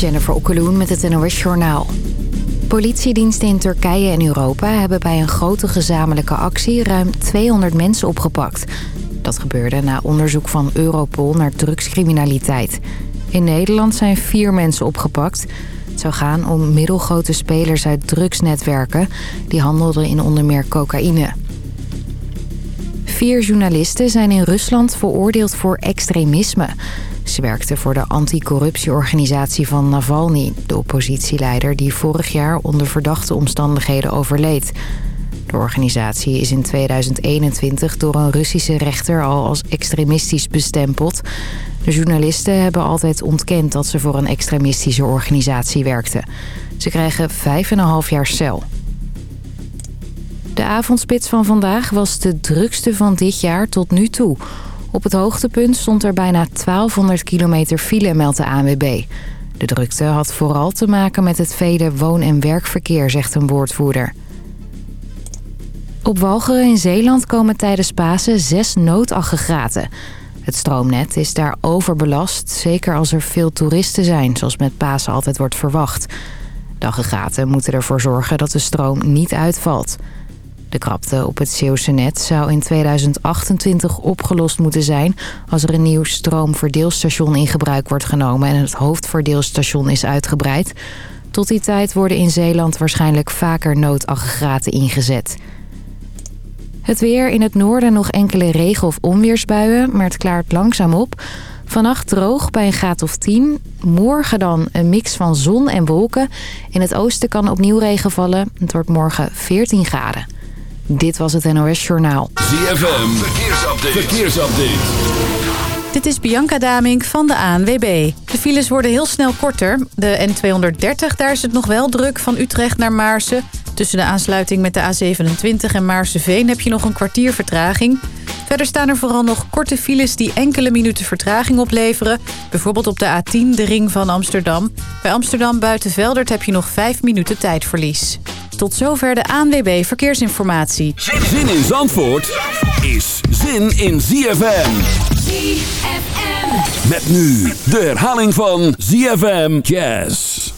Jennifer Okkeloen met het NOS Journaal. Politiediensten in Turkije en Europa hebben bij een grote gezamenlijke actie ruim 200 mensen opgepakt. Dat gebeurde na onderzoek van Europol naar drugscriminaliteit. In Nederland zijn vier mensen opgepakt. Het zou gaan om middelgrote spelers uit drugsnetwerken... die handelden in onder meer cocaïne. Vier journalisten zijn in Rusland veroordeeld voor extremisme... Ze werkte voor de anticorruptieorganisatie van Navalny, de oppositieleider die vorig jaar onder verdachte omstandigheden overleed. De organisatie is in 2021 door een Russische rechter al als extremistisch bestempeld. De journalisten hebben altijd ontkend dat ze voor een extremistische organisatie werkten. Ze krijgen 5,5 jaar cel. De avondspits van vandaag was de drukste van dit jaar tot nu toe... Op het hoogtepunt stond er bijna 1200 kilometer file, meldt de ANWB. De drukte had vooral te maken met het vele woon- en werkverkeer, zegt een woordvoerder. Op Walcheren in Zeeland komen tijdens Pasen zes noodaggregaten. Het stroomnet is daar overbelast, zeker als er veel toeristen zijn... zoals met Pasen altijd wordt verwacht. De aggregaten moeten ervoor zorgen dat de stroom niet uitvalt... De krapte op het Zeeuwse net zou in 2028 opgelost moeten zijn... als er een nieuw stroomverdeelstation in gebruik wordt genomen... en het hoofdverdeelstation is uitgebreid. Tot die tijd worden in Zeeland waarschijnlijk vaker noodaggregaten ingezet. Het weer in het noorden nog enkele regen- of onweersbuien, maar het klaart langzaam op... Vannacht droog bij een graad of 10. Morgen dan een mix van zon en wolken. In het oosten kan opnieuw regen vallen. Het wordt morgen 14 graden. Dit was het NOS Journaal. ZFM, verkeersupdate. verkeersupdate. Dit is Bianca Damink van de ANWB. De files worden heel snel korter. De N230, daar is het nog wel druk van Utrecht naar Maarsen. Tussen de aansluiting met de A27 en Maarsenveen heb je nog een kwartier vertraging. Verder staan er vooral nog korte files die enkele minuten vertraging opleveren. Bijvoorbeeld op de A10, de ring van Amsterdam. Bij Amsterdam buiten Veldert heb je nog 5 minuten tijdverlies. Tot zover de ANWB Verkeersinformatie. Zin in Zandvoort is zin in ZFM. ZFM. Met nu de herhaling van ZFM Jazz.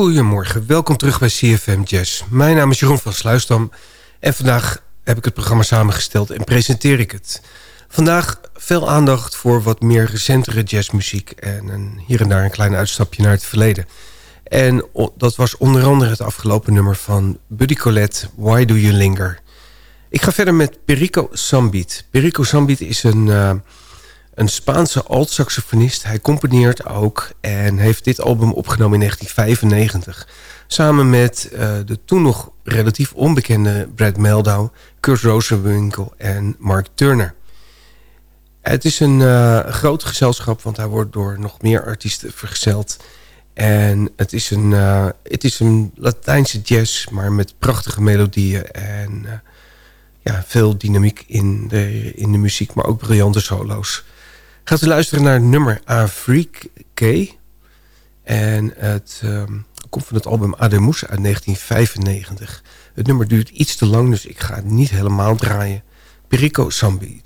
Goedemorgen, welkom terug bij CFM Jazz. Mijn naam is Jeroen van Sluisdam en vandaag heb ik het programma samengesteld en presenteer ik het. Vandaag veel aandacht voor wat meer recentere jazzmuziek... en een, hier en daar een klein uitstapje naar het verleden. En dat was onder andere het afgelopen nummer van Buddy Collette... Why Do You Linger? Ik ga verder met Perico Sambiet. Perico Sambiet is een, uh, een Spaanse alt-saxofonist. Hij componeert ook en heeft dit album opgenomen in 1995... samen met uh, de toen nog relatief onbekende Brad Meldau... Kurt Rosenwinkel en Mark Turner... Het is een uh, groot gezelschap, want hij wordt door nog meer artiesten vergezeld. En het is een, uh, het is een Latijnse jazz, maar met prachtige melodieën en ja, veel dynamiek in de, in de muziek, maar ook briljante solo's. Gaat u luisteren naar nummer Afrique. En het um, komt van het album Ademus uit 1995. Het nummer duurt iets te lang, dus ik ga het niet helemaal draaien. Perico Sambi.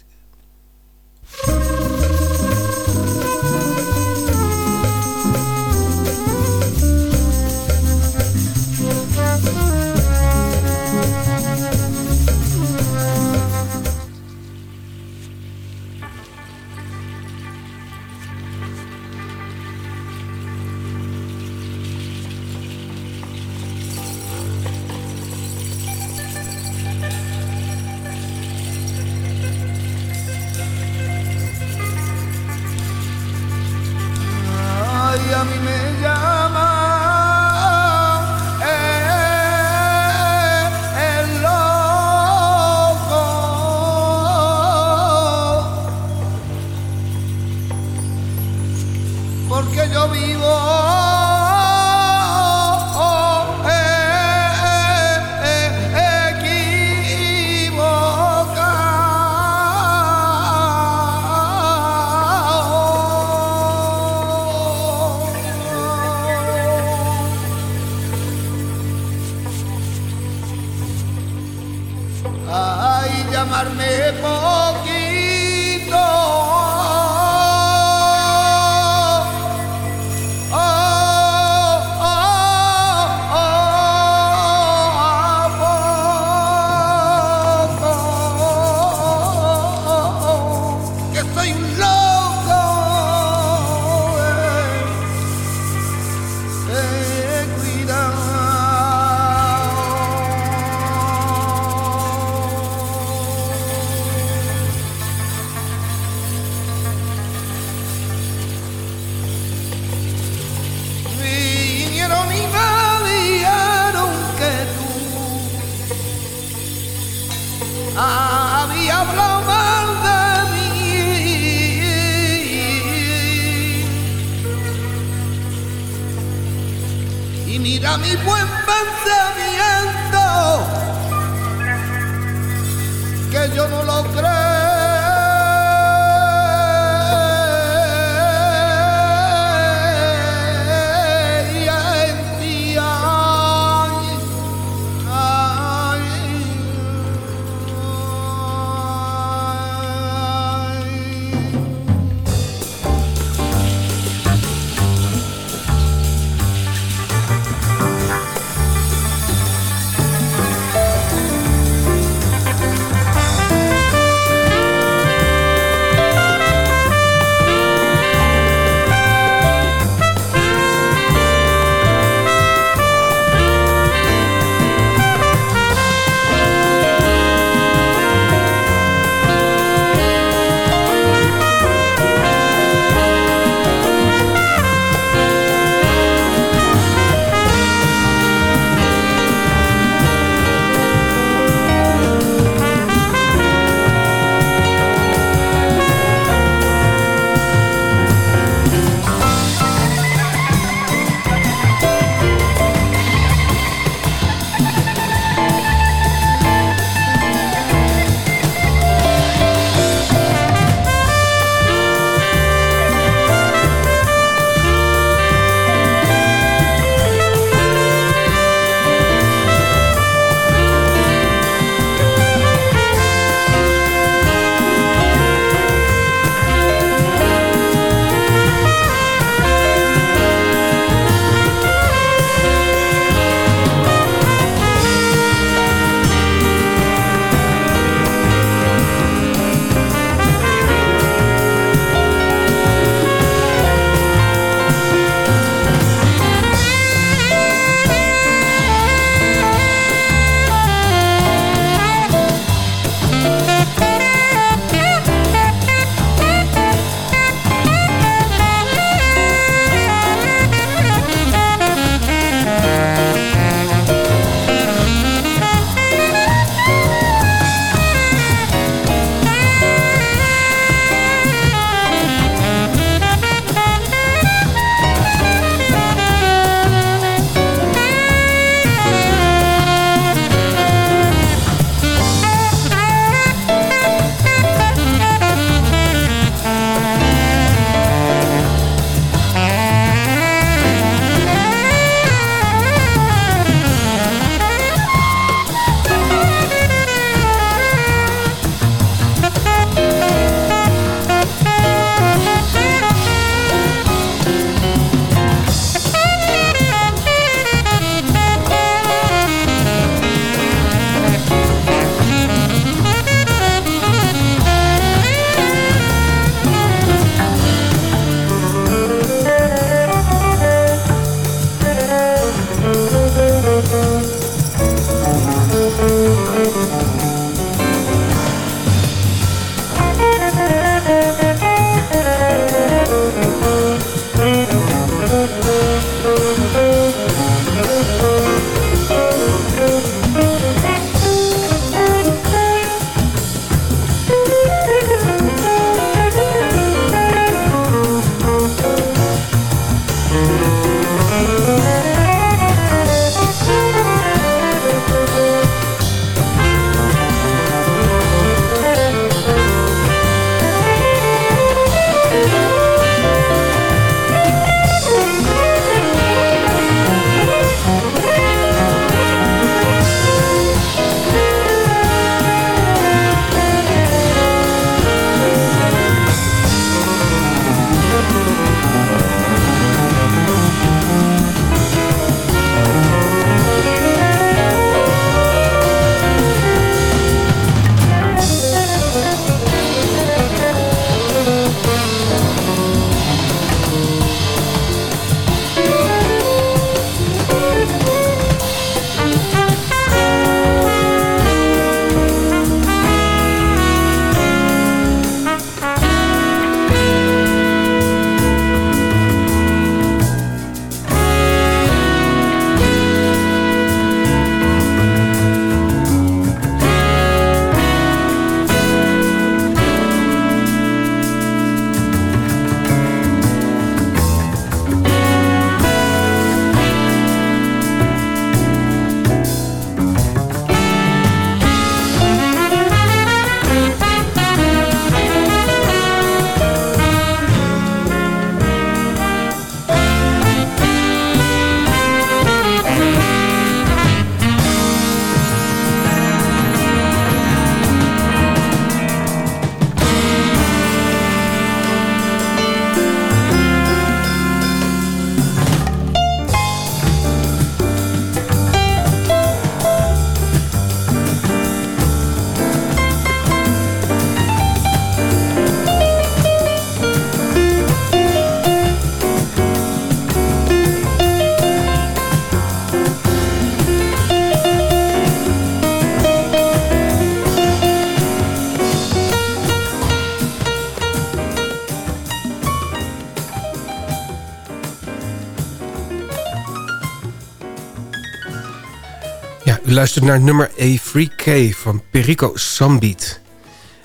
U luistert naar nummer A Free K van Perico Sambeat.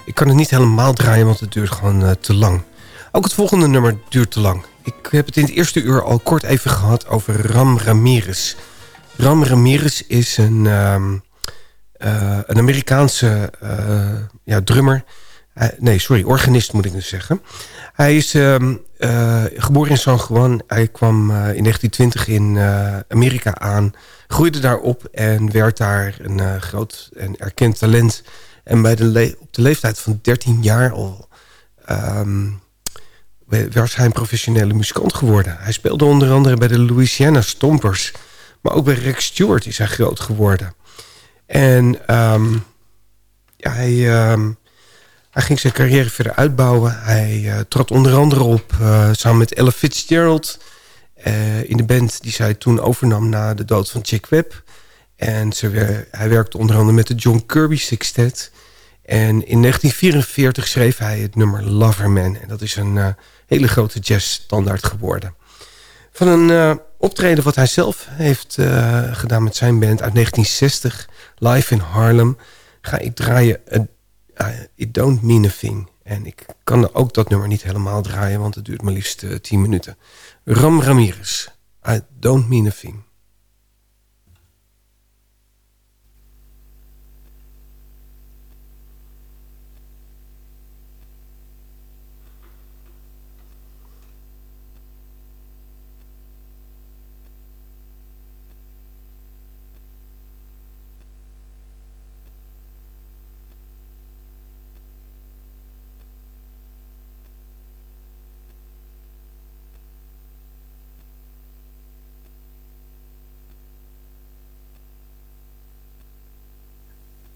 Ik kan het niet helemaal draaien, want het duurt gewoon uh, te lang. Ook het volgende nummer duurt te lang. Ik heb het in het eerste uur al kort even gehad over Ram Ramirez. Ram Ramirez is een, uh, uh, een Amerikaanse uh, ja, drummer. nee, sorry, organist moet ik dus zeggen. Hij is ehm, geboren in San Juan. Hij kwam in 1920 in Amerika aan groeide daar op en werd daar een groot en erkend talent. En bij de op de leeftijd van 13 jaar al um, was hij een professionele muzikant geworden. Hij speelde onder andere bij de Louisiana Stompers. Maar ook bij Rex Stewart is hij groot geworden. En um, ja, hij, hij ging zijn carrière verder uitbouwen. Hij uh, trad onder andere op uh, samen met Ella Fitzgerald... Uh, in de band die zij toen overnam na de dood van Chick Webb. En ze, hij werkte onder andere met de John Kirby Sextet. En in 1944 schreef hij het nummer Loverman. En dat is een hele grote jazzstandaard geworden. Van een optreden wat hij zelf heeft gedaan met zijn band uit 1960... live in Harlem, ga ik draaien It Don't Mean a Thing. En ik kan ook dat nummer niet helemaal draaien... want het duurt maar liefst 10 minuten. Ram Ramirez. I don't mean a thing.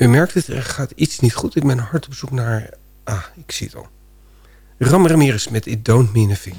Je merkt het, er gaat iets niet goed. Ik ben hard op zoek naar... Ah, ik zie het al. Ram Ramirez met It Don't Mean a Thing.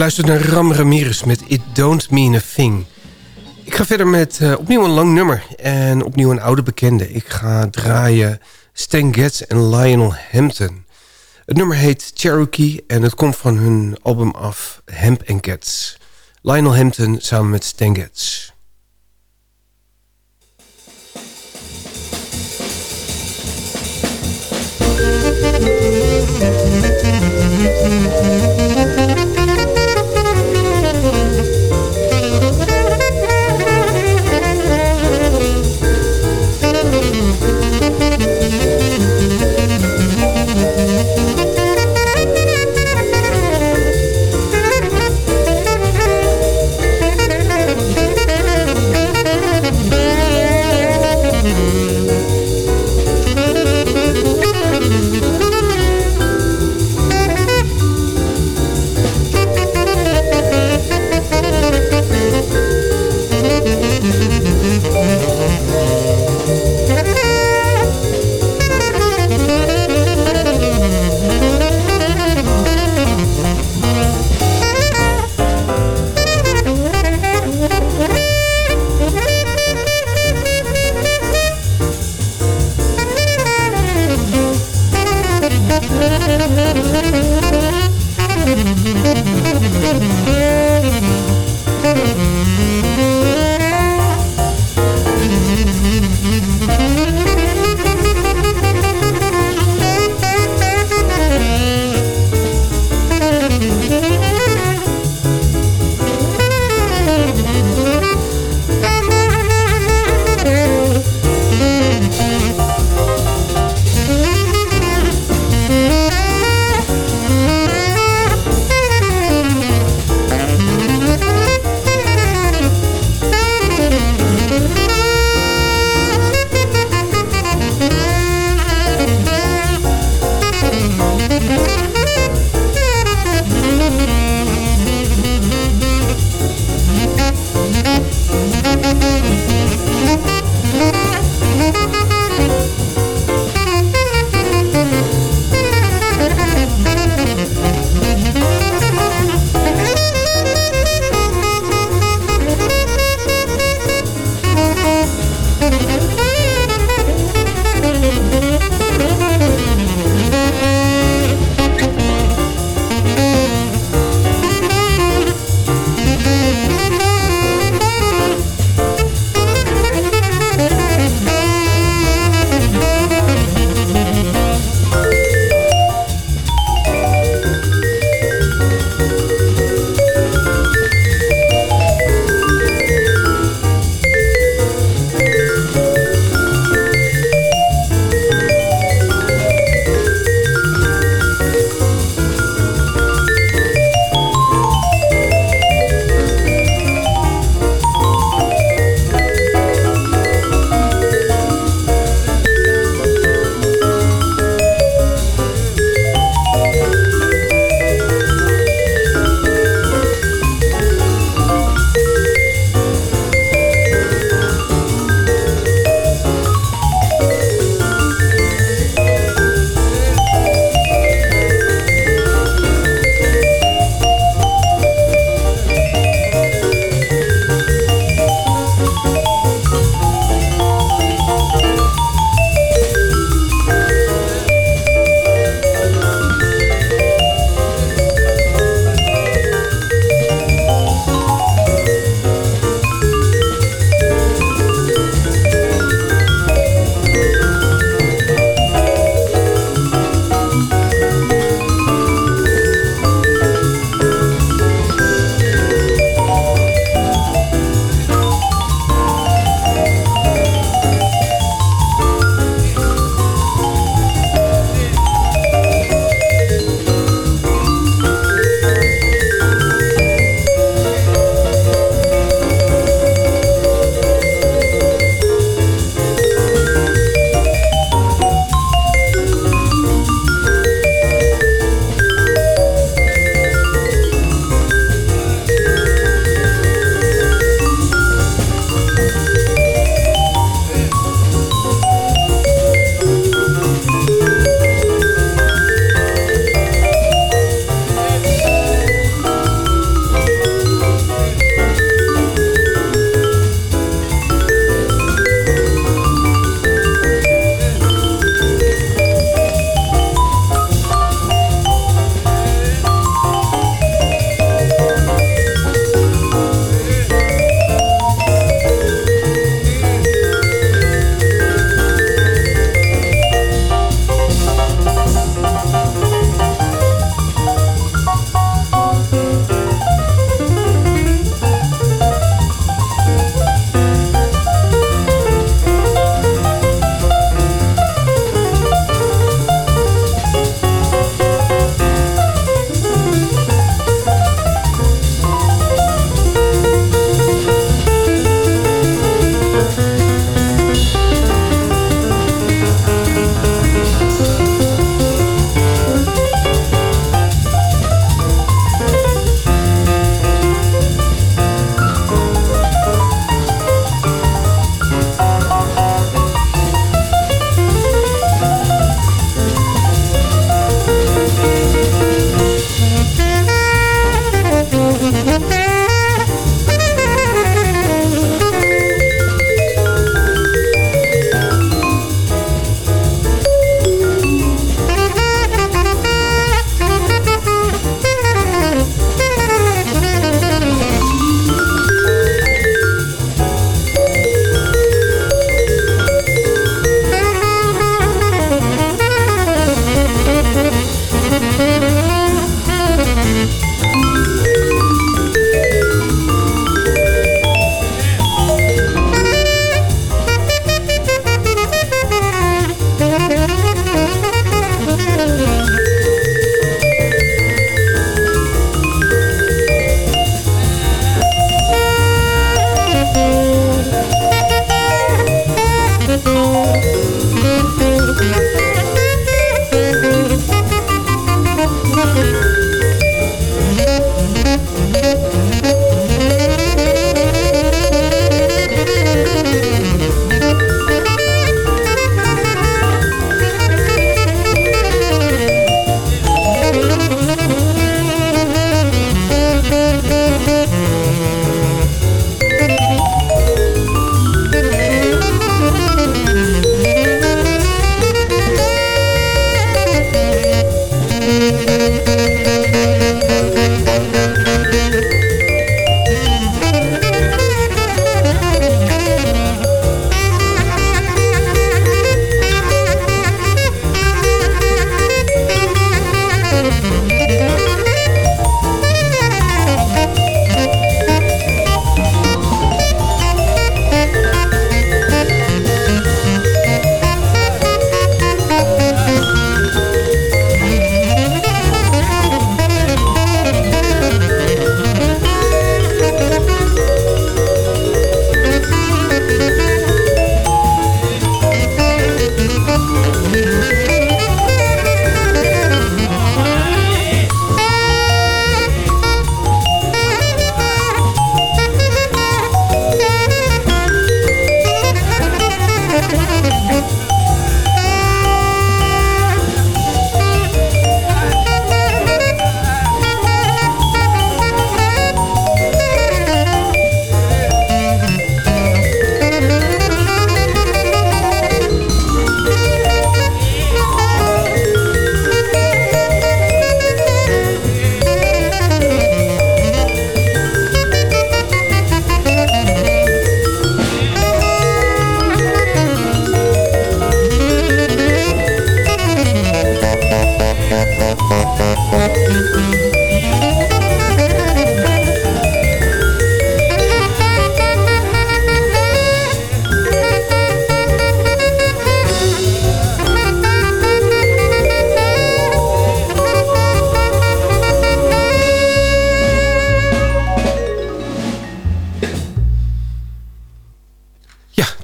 Luister naar Ram Ramirez met It Don't Mean a Thing. Ik ga verder met eh, opnieuw een lang nummer en opnieuw een oude bekende. Ik ga draaien Stan Getz en Lionel Hampton. Het nummer heet Cherokee en het komt van hun album af Hemp and Cats. Lionel Hampton samen met Stan Getz.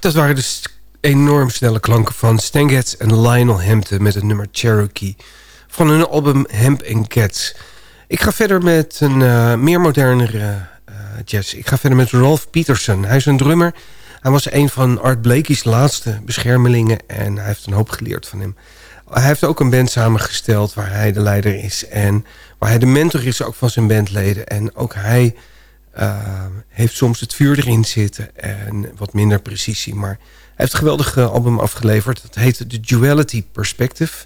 dat waren dus enorm snelle klanken van Stan Getz en Lionel Hampton... met het nummer Cherokee van hun album Hemp Cats. Ik ga verder met een uh, meer modernere uh, jazz. Ik ga verder met Rolf Peterson. Hij is een drummer. Hij was een van Art Blakey's laatste beschermelingen... en hij heeft een hoop geleerd van hem. Hij heeft ook een band samengesteld waar hij de leider is... en waar hij de mentor is ook van zijn bandleden. En ook hij heeft soms het vuur erin zitten en wat minder precisie. Maar hij heeft een geweldig album afgeleverd. Dat heet The Duality Perspective.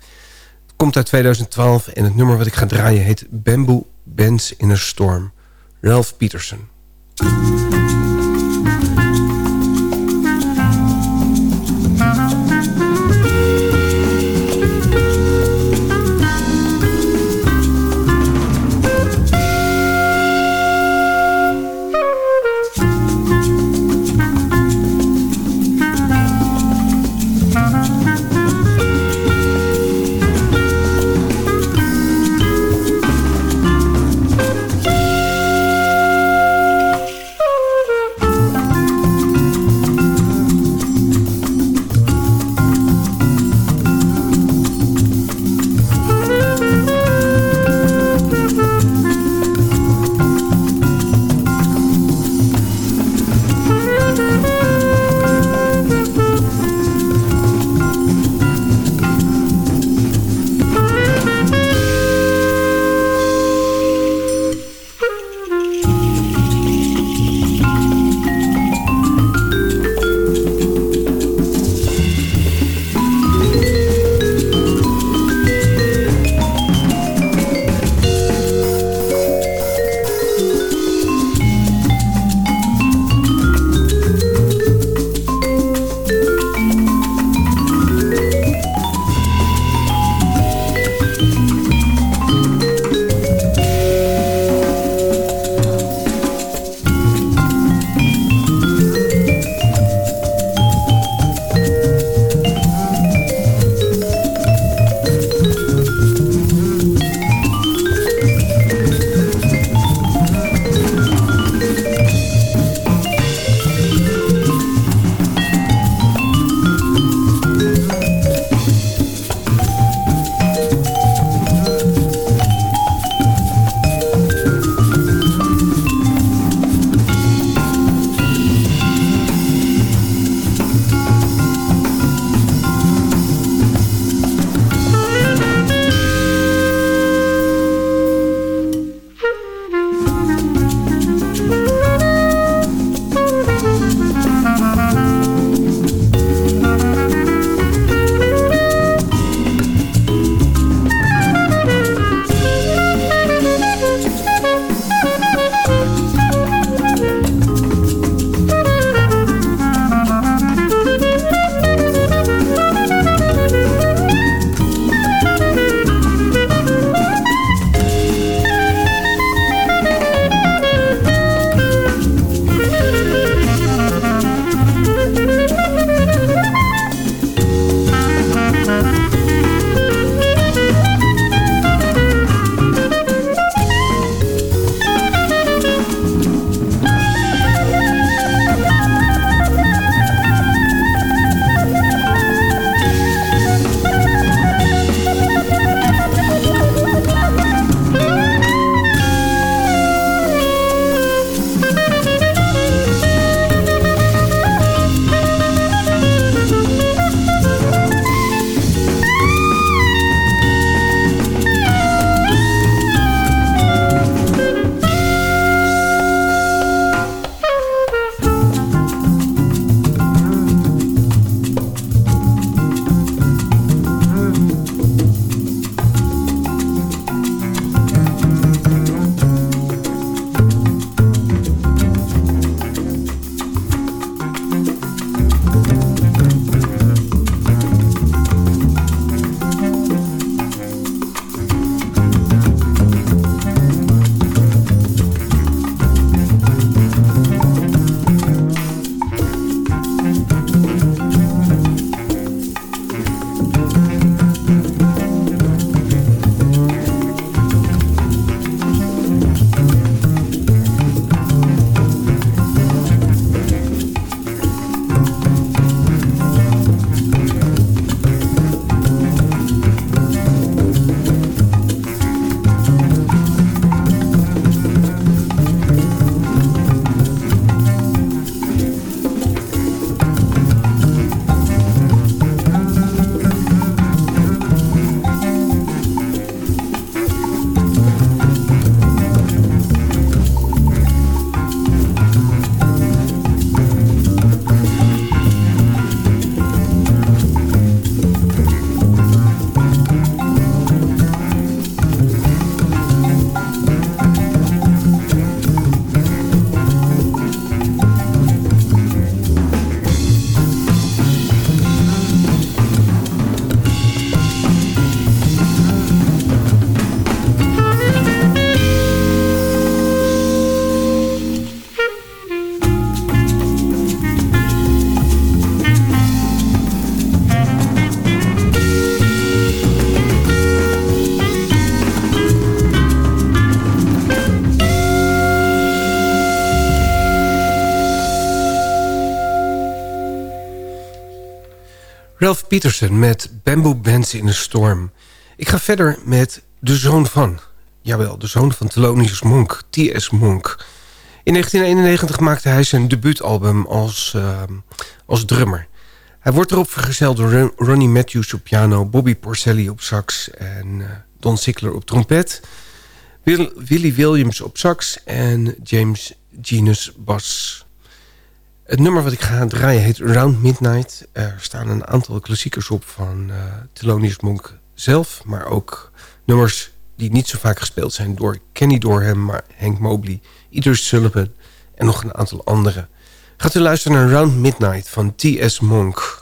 Het komt uit 2012 en het nummer wat ik ga draaien heet Bamboo Bands in a Storm. Ralph Peterson. Ralph Peterson met Bamboo Bands in a Storm. Ik ga verder met de zoon van. Jawel, de zoon van Thelonious Monk, T.S. Monk. In 1991 maakte hij zijn debuutalbum als, uh, als drummer. Hij wordt erop vergezeld door Ronnie Matthews op piano... Bobby Porcelli op sax en uh, Don Sickler op trompet... Will, Willie Williams op sax en James Genus bas. Het nummer wat ik ga draaien heet Round Midnight. Er staan een aantal klassiekers op van uh, Thelonious Monk zelf... maar ook nummers die niet zo vaak gespeeld zijn door Kenny Dorham... maar Hank Mobley, Idris Sullivan en nog een aantal anderen. Gaat u luisteren naar Round Midnight van T.S. Monk...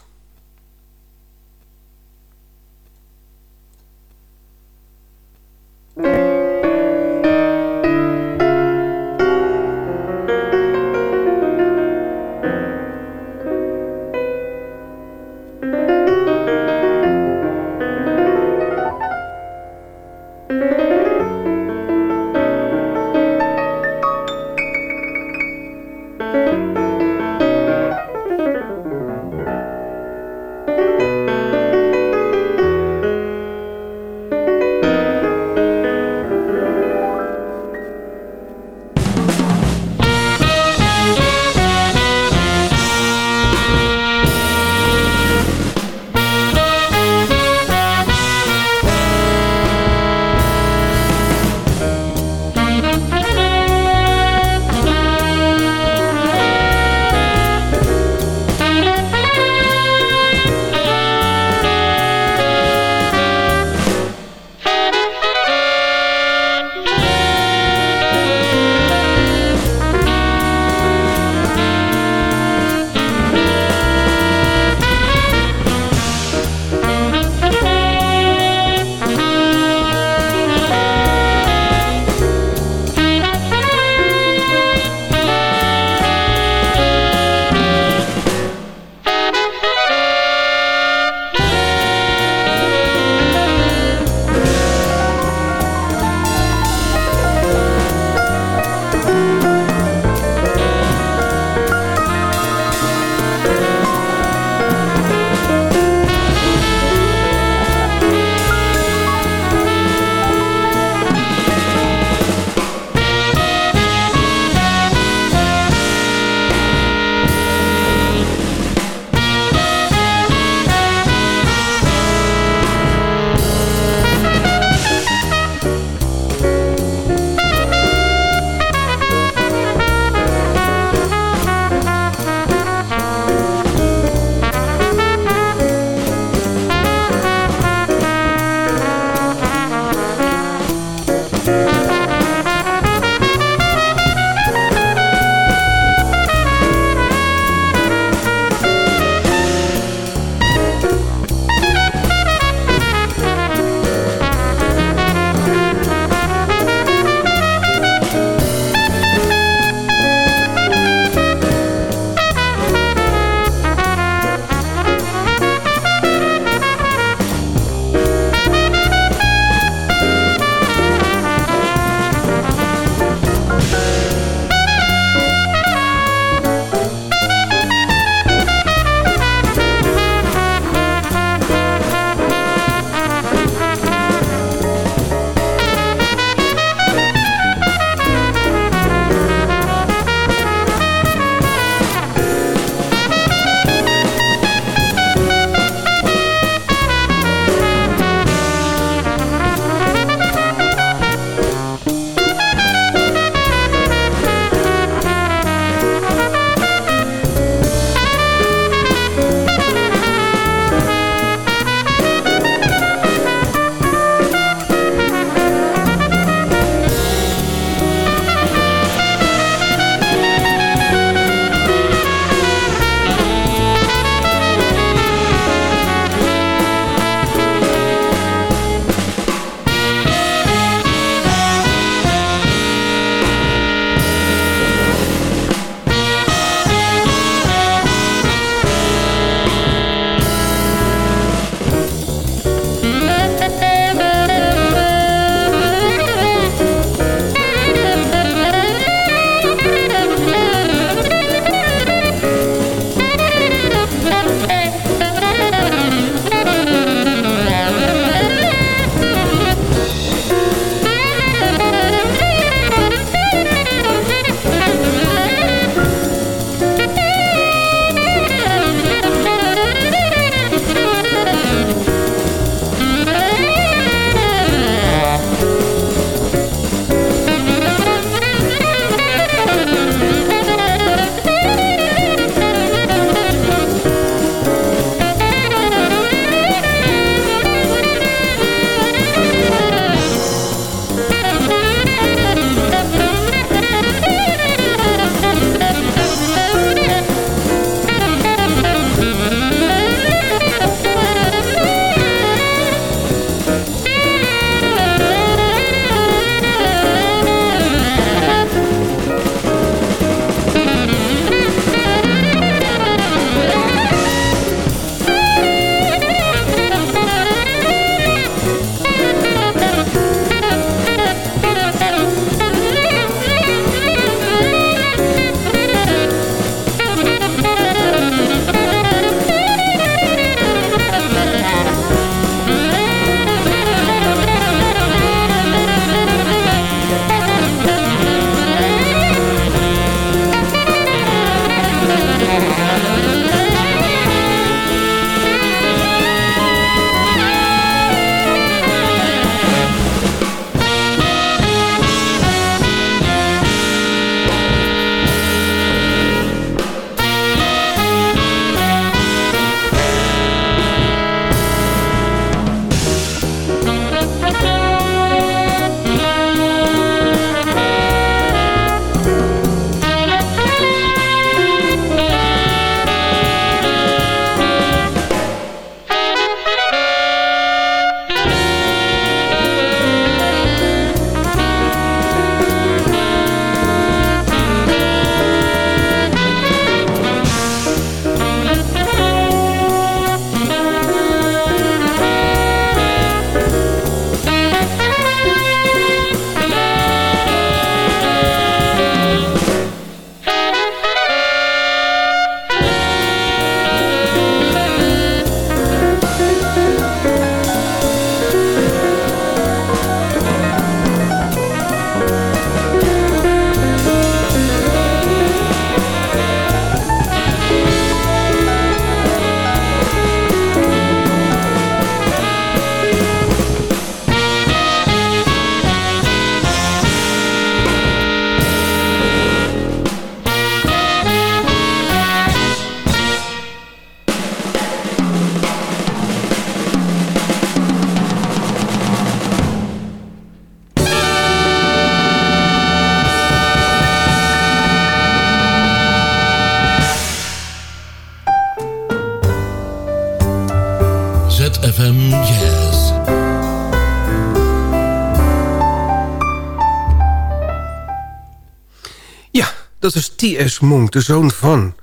dat is T.S. Monk, de zoon van.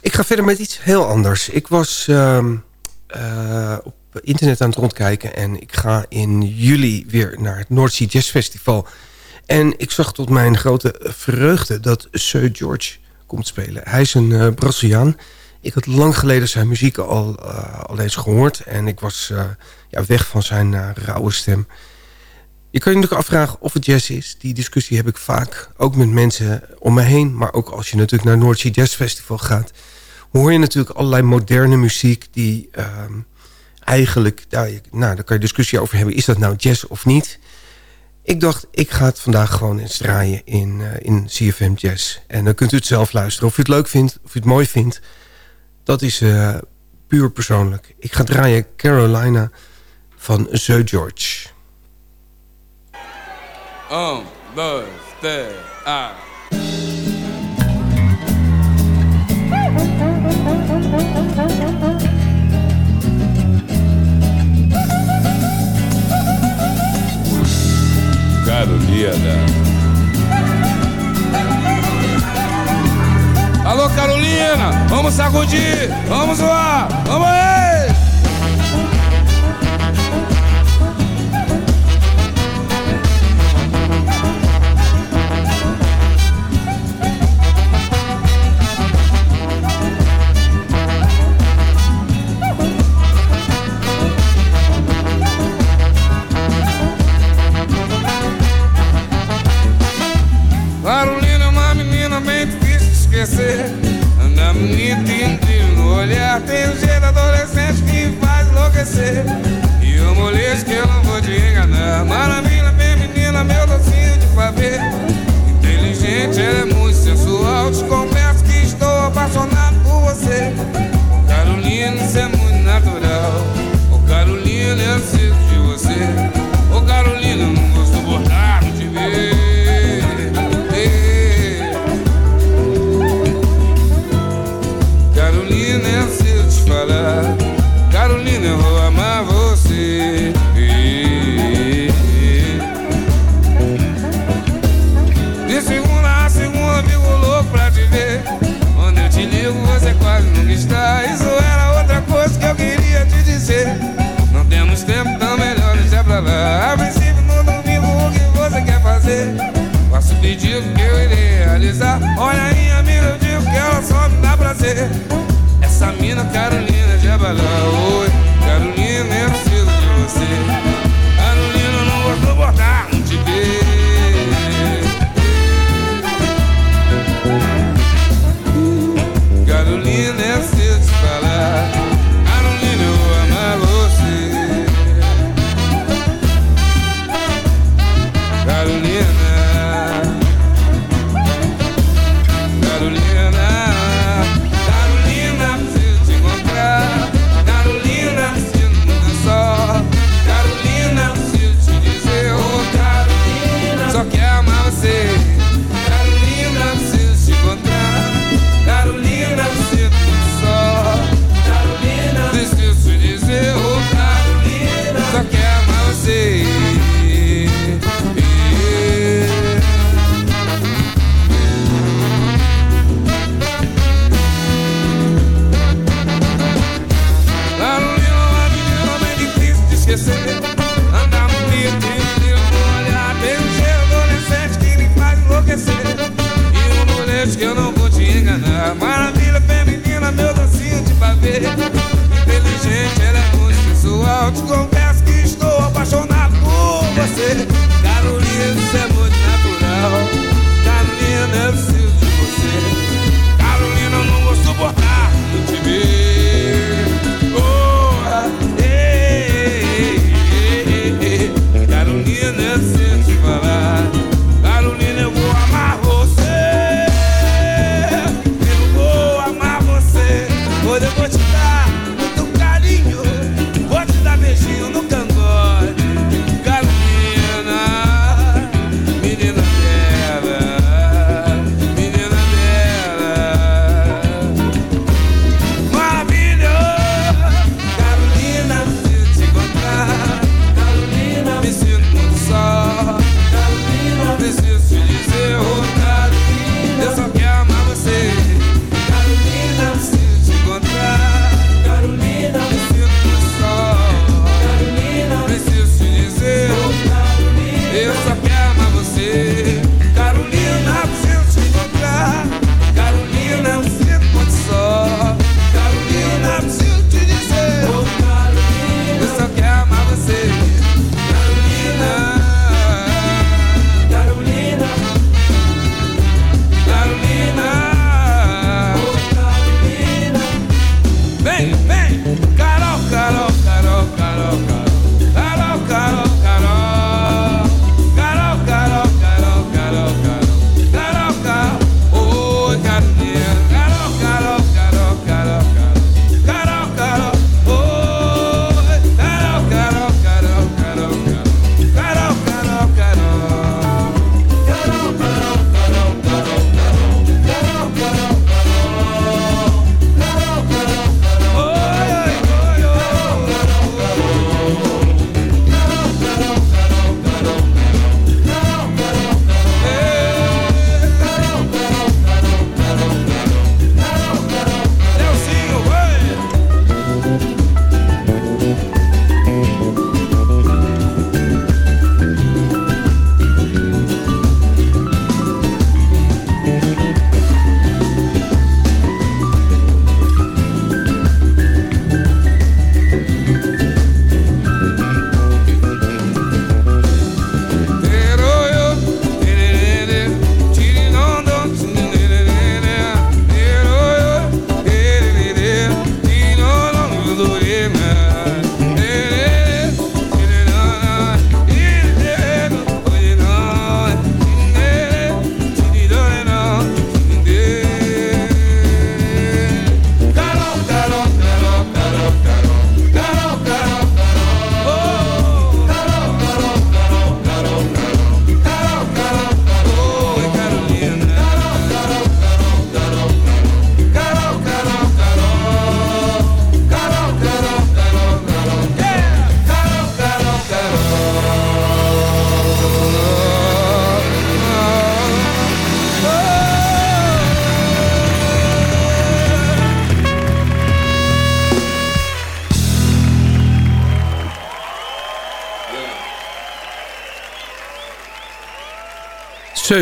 Ik ga verder met iets heel anders. Ik was uh, uh, op internet aan het rondkijken... en ik ga in juli weer naar het North Sea Jazz Festival. En ik zag tot mijn grote vreugde dat Sir George komt spelen. Hij is een uh, Braziliaan. Ik had lang geleden zijn muziek al, uh, al eens gehoord... en ik was ja, weg van zijn rauwe stem... Je kan je natuurlijk afvragen of het jazz is. Die discussie heb ik vaak, ook met mensen om me heen. Maar ook als je natuurlijk naar Noordzee Jazz Festival gaat... hoor je natuurlijk allerlei moderne muziek die uh, eigenlijk... Nou, nou, daar kan je discussie over hebben. Is dat nou jazz of niet? Ik dacht, ik ga het vandaag gewoon eens draaien in, uh, in CFM Jazz. En dan kunt u het zelf luisteren. Of u het leuk vindt, of u het mooi vindt. Dat is uh, puur persoonlijk. Ik ga draaien Carolina van Sir George. Un, dois, três, ah. Carolina. Alô, Carolina, vamos sacudir, vamos lá, vamos aí!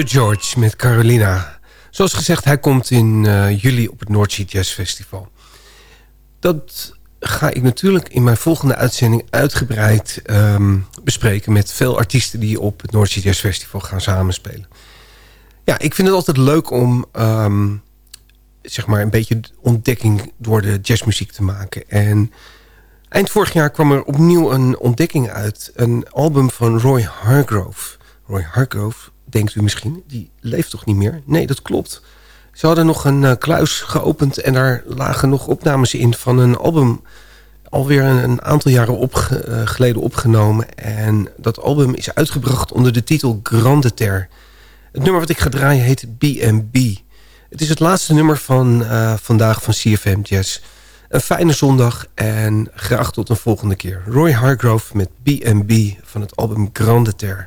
George met Carolina. Zoals gezegd, hij komt in eh, juli op het Noordzee Jazz Festival. Dat ga ik natuurlijk in mijn volgende uitzending uitgebreid ehm, bespreken... met veel artiesten die op het Noordzee Jazz Festival gaan samenspelen. Ja, ik vind het altijd leuk om ehm, zeg maar een beetje ontdekking door de jazzmuziek te maken. En eind vorig jaar kwam er opnieuw een ontdekking uit. Een album van Roy Hargrove. Roy Hargrove, denkt u misschien, die leeft toch niet meer? Nee, dat klopt. Ze hadden nog een eh, kluis geopend en daar lagen nog opnames in van een album alweer een, een aantal jaren eh, geleden opgenomen. En dat album is uitgebracht onder de titel Grande Terre. Het nummer wat ik ga draaien heet B&B. Het is het laatste nummer van eh, vandaag van CFM Jazz. Een fijne zondag en graag tot een volgende keer. Roy Hargrove met B&B van het album Grande Terre.